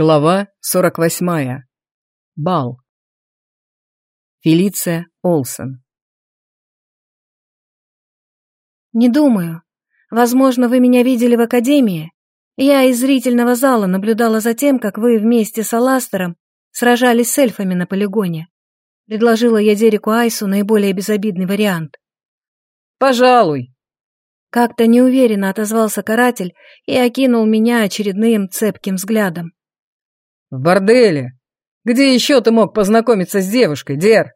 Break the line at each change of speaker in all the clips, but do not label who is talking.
Глава 48. Бал. Фелиция Олсен.
«Не думаю. Возможно, вы меня видели в академии. Я из зрительного зала наблюдала за тем, как вы вместе с Аластером сражались с эльфами на полигоне. Предложила я Дереку Айсу наиболее безобидный вариант.
«Пожалуй»,
как-то неуверенно отозвался каратель и окинул меня очередным цепким взглядом.
«В борделе. Где еще ты мог познакомиться с девушкой, Дер?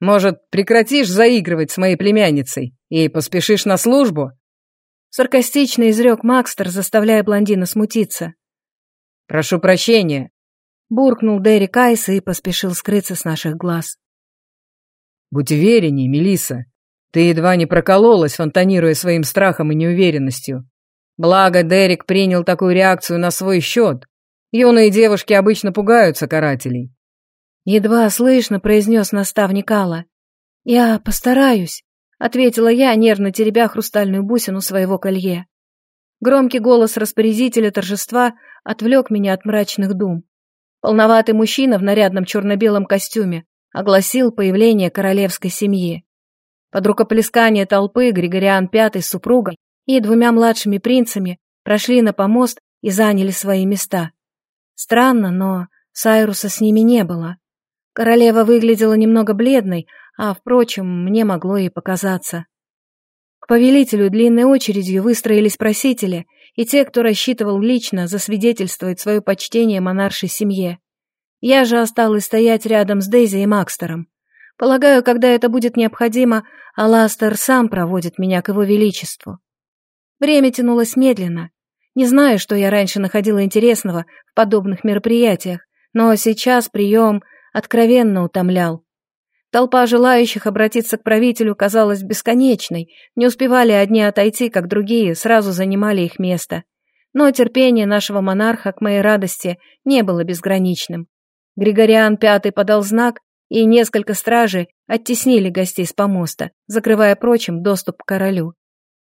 Может, прекратишь заигрывать с моей племянницей и поспешишь на службу?»
Саркастично изрек Макстер, заставляя блондина смутиться.
«Прошу прощения», —
буркнул Дерри Кайс и поспешил скрыться с наших глаз.
«Будь увереннее, Мелиса. Ты едва не прокололась, фонтанируя своим страхом и неуверенностью. Благо, Дерек принял такую реакцию на свой счет. Юные девушки обычно пугаются карателей.
Едва слышно произнес наставник Алла. «Я постараюсь», — ответила я, нервно теребя хрустальную бусину своего колье. Громкий голос распорядителя торжества отвлек меня от мрачных дум. Полноватый мужчина в нарядном черно-белом костюме огласил появление королевской семьи. Под рукоплескание толпы Григориан V с супругой и двумя младшими принцами прошли на помост и заняли свои места. Странно, но Сайруса с ними не было. Королева выглядела немного бледной, а, впрочем, мне могло и показаться. К повелителю длинной очередью выстроились просители и те, кто рассчитывал лично засвидетельствовать свое почтение монаршей семье. Я же осталась стоять рядом с Дейзи и Макстером. Полагаю, когда это будет необходимо, Аластер сам проводит меня к его величеству. Время тянулось медленно, не знаю, что я раньше находила интересного в подобных мероприятиях, но сейчас прием откровенно утомлял. Толпа желающих обратиться к правителю казалась бесконечной, не успевали одни отойти, как другие сразу занимали их место. Но терпение нашего монарха, к моей радости, не было безграничным. Григориан Пятый подал знак, и несколько стражей оттеснили гостей с помоста, закрывая прочим доступ к королю.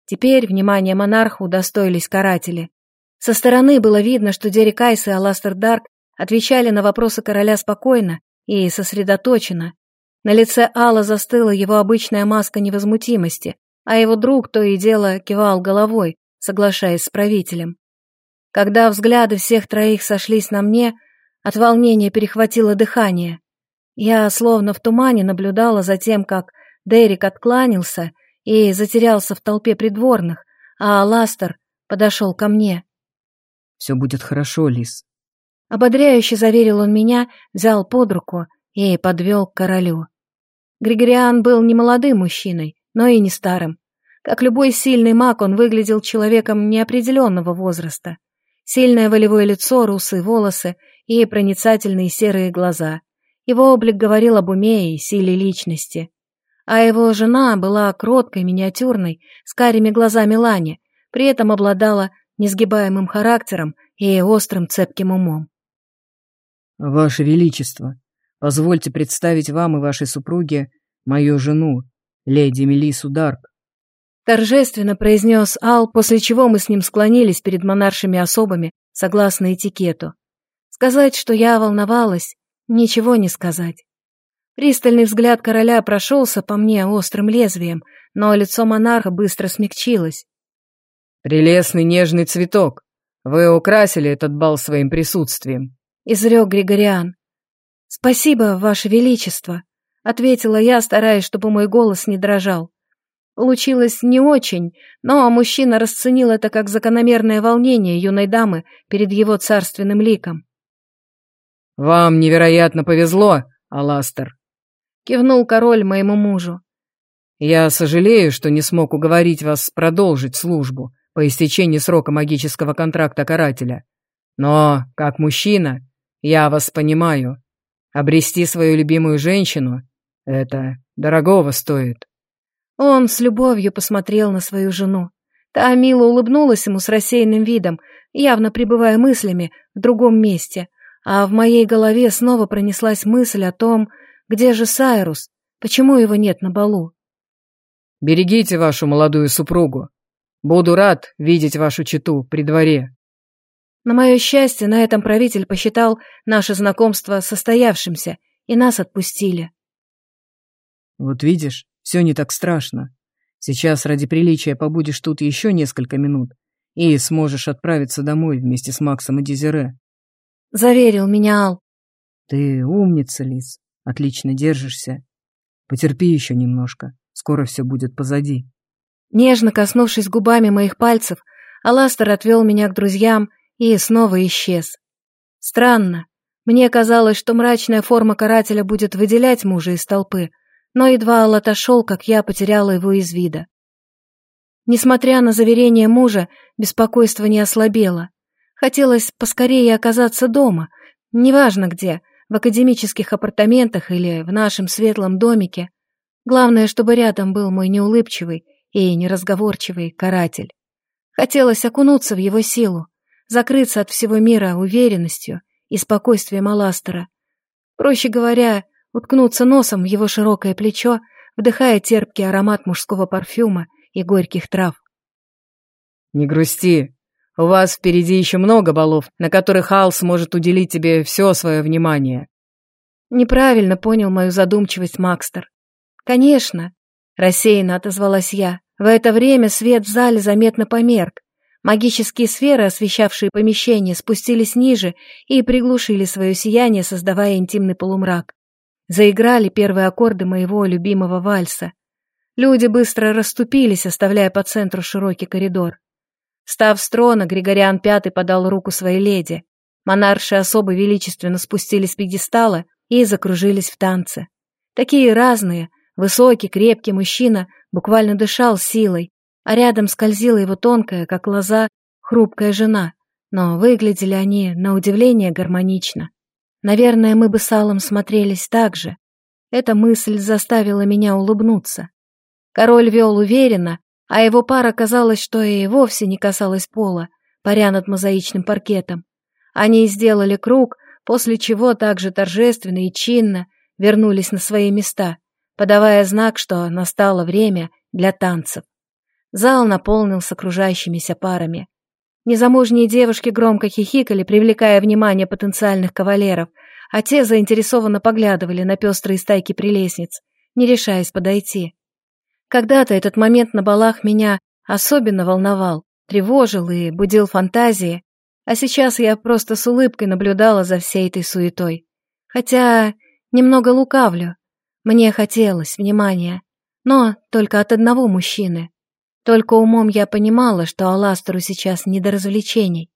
Теперь внимание монарха удостоились каратели. Со стороны было видно, что Дерек Айс и Аластер Дарк отвечали на вопросы короля спокойно и сосредоточенно. На лице Алла застыла его обычная маска невозмутимости, а его друг то и дело кивал головой, соглашаясь с правителем. Когда взгляды всех троих сошлись на мне, от волнения перехватило дыхание. Я словно в тумане наблюдала за тем, как Дерек откланялся и затерялся в толпе придворных, а Аластер подошел ко мне.
«Все будет хорошо, Лис».
Ободряюще заверил он меня, взял под руку и подвел к королю. Григориан был не молодым мужчиной, но и не старым. Как любой сильный маг, он выглядел человеком неопределенного возраста. Сильное волевое лицо, русые волосы и проницательные серые глаза. Его облик говорил об уме и силе личности. А его жена была кроткой, миниатюрной, с карими глазами Лани, при этом обладала несгибаемым характером и острым цепким умом.
«Ваше Величество, позвольте представить вам и вашей супруге мою жену, леди Мелису Дарк».
Торжественно произнес Ал, после чего мы с ним склонились перед монаршими особами, согласно этикету. Сказать, что я волновалась, ничего не сказать. Пристальный взгляд короля прошелся по мне острым лезвием, но лицо монарха быстро смягчилось.
«Прелестный нежный цветок. Вы украсили этот бал своим присутствием», —
изрек Григориан. «Спасибо, Ваше Величество», — ответила я, стараясь, чтобы мой голос не дрожал. Получилось не очень, но мужчина расценил это как закономерное волнение юной дамы перед его царственным ликом.
«Вам невероятно повезло, Аластер», — кивнул король моему мужу. «Я сожалею, что не смог уговорить вас продолжить службу, по истечении срока магического контракта карателя. Но, как мужчина, я вас понимаю. Обрести свою любимую женщину — это дорогого стоит».
Он с любовью посмотрел на свою жену. Та мило улыбнулась ему с рассеянным видом, явно пребывая мыслями в другом месте, а в моей голове снова пронеслась мысль о том, где же Сайрус, почему его нет на балу.
«Берегите вашу молодую супругу», Буду рад видеть вашу читу при дворе».
На мое счастье, на этом правитель посчитал наше знакомство состоявшимся, и нас отпустили.
Вот видишь, все не так страшно. Сейчас ради приличия побудешь тут еще несколько минут и сможешь отправиться домой вместе с Максом и Дезире.
Заверил меня Ал.
Ты умница, Лис. Отлично держишься. Потерпи еще немножко. Скоро все будет позади.
Нежно коснувшись губами моих пальцев, Аластер отвел меня к друзьям и снова исчез. Странно. Мне казалось, что мрачная форма карателя будет выделять мужа из толпы, но едва Ал отошел, как я потеряла его из вида. Несмотря на заверение мужа, беспокойство не ослабело. Хотелось поскорее оказаться дома, неважно где, в академических апартаментах или в нашем светлом домике. Главное, чтобы рядом был мой неулыбчивый и неразговорчивый каратель. Хотелось окунуться в его силу, закрыться от всего мира уверенностью и спокойствием Аластера. Проще говоря, уткнуться носом в его широкое плечо, вдыхая терпкий аромат мужского парфюма и горьких трав.
«Не грусти. У вас впереди еще много балов, на которых Ал сможет уделить тебе все свое внимание».
Неправильно понял мою задумчивость Макстер. «Конечно», — рассеянно отозвалась я. В это время свет в зале заметно померк. Магические сферы, освещавшие помещение, спустились ниже и приглушили свое сияние, создавая интимный полумрак. Заиграли первые аккорды моего любимого вальса. Люди быстро расступились, оставляя по центру широкий коридор. Став с трона, Григориан Пятый подал руку своей леди. Монарши особо величественно спустились с пьедестала и закружились в танце. Такие разные, высокий, крепкий мужчина буквально дышал силой, а рядом скользила его тонкая, как лоза, хрупкая жена, но выглядели они, на удивление, гармонично. Наверное, мы бы с Аллом смотрелись так же. Эта мысль заставила меня улыбнуться. Король вел уверенно, а его пара казалось, что и вовсе не касалась пола, паря над мозаичным паркетом. Они сделали круг, после чего также торжественно и чинно вернулись на свои места, подавая знак, что настало время для танцев. Зал наполнился окружающимися парами. Незамужние девушки громко хихикали, привлекая внимание потенциальных кавалеров, а те заинтересованно поглядывали на пестрые стайки прелестниц, не решаясь подойти. Когда-то этот момент на балах меня особенно волновал, тревожил и будил фантазии, а сейчас я просто с улыбкой наблюдала за всей этой суетой. Хотя немного лукавлю, мне хотелось внимания, но только от одного мужчины. Только умом я понимала, что Аластеру сейчас не до развлечений.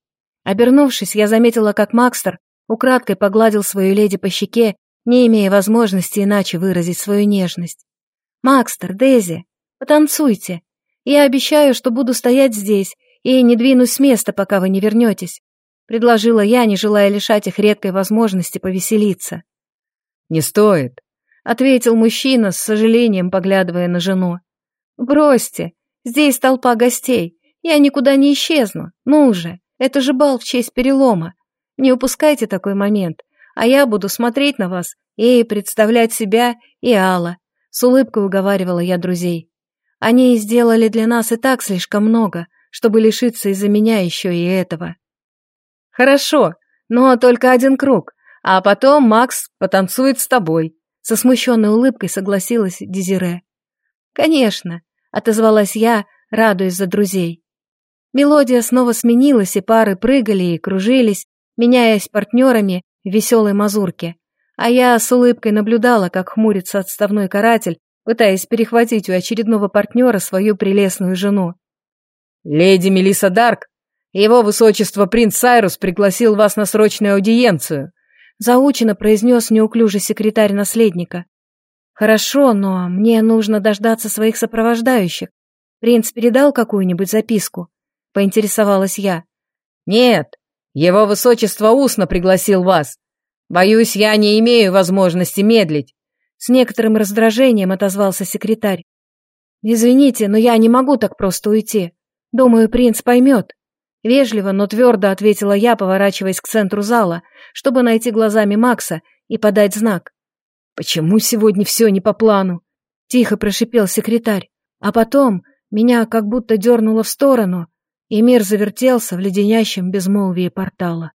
Обернувшись, я заметила, как Макстер украдкой погладил свою леди по щеке, не имея возможности иначе выразить свою нежность. «Макстер, Дейзи, потанцуйте. Я обещаю, что буду стоять здесь и не двинусь с места, пока вы не вернетесь», предложила я, не желая лишать их редкой возможности повеселиться.
«Не стоит», —
ответил мужчина, с сожалением поглядывая на жену. «Бросьте, здесь толпа гостей, я никуда не исчезну, ну уже, это же бал в честь перелома. Не упускайте такой момент, а я буду смотреть на вас и представлять себя и Алла», — с улыбкой уговаривала я друзей. «Они сделали для нас и так слишком много, чтобы лишиться из-за меня еще и этого». «Хорошо, но только один круг, а потом Макс потанцует с тобой», со смущенной улыбкой согласилась Дезире. «Конечно», — отозвалась я, радуясь за друзей. Мелодия снова сменилась, и пары прыгали и кружились, меняясь партнерами в веселой мазурке. А я с улыбкой наблюдала, как хмурится отставной каратель, пытаясь перехватить у очередного партнера свою прелестную жену.
«Леди Мелисса Дарк, его высочество принц Сайрус пригласил вас на срочную аудиенцию»,
заучено произнес неуклюжий секретарь наследника. «Хорошо, но мне нужно дождаться своих сопровождающих. Принц передал какую-нибудь записку?» — поинтересовалась я.
«Нет, его высочество устно пригласил вас. Боюсь, я не имею возможности медлить».
С некоторым раздражением отозвался секретарь. «Извините, но я не могу так просто уйти. Думаю, принц поймет. Вежливо, но твердо ответила я, поворачиваясь к центру зала, чтобы найти глазами Макса и подать знак. «Почему сегодня все не по плану?» — тихо прошипел секретарь. А потом меня как будто дернуло в сторону, и мир завертелся в леденящем безмолвии портала.